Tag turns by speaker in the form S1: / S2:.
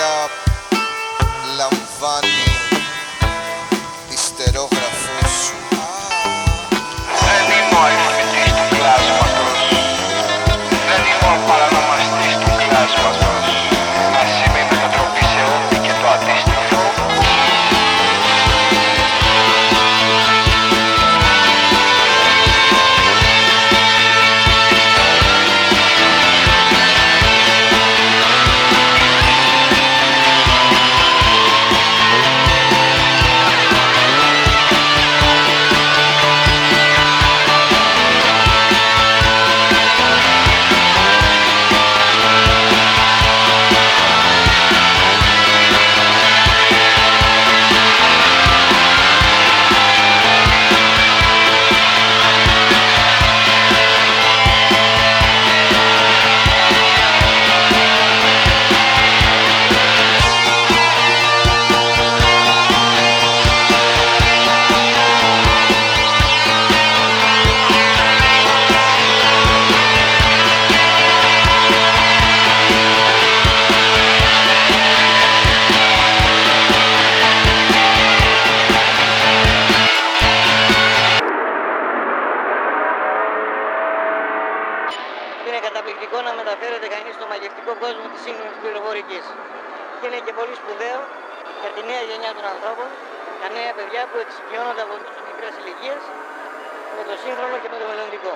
S1: up,
S2: Lamvani. καταπληκτικό να μεταφέρεται κανείς στο μαγευτικό κόσμο της σύγχρονης πληροφορικής. Και είναι και πολύ σπουδαίο για τη νέα γενιά των ανθρώπων, τα νέα παιδιά που εξοικειώνονται από τις μικρές ηλικίες με το σύγχρονο και με το μελλοντικό.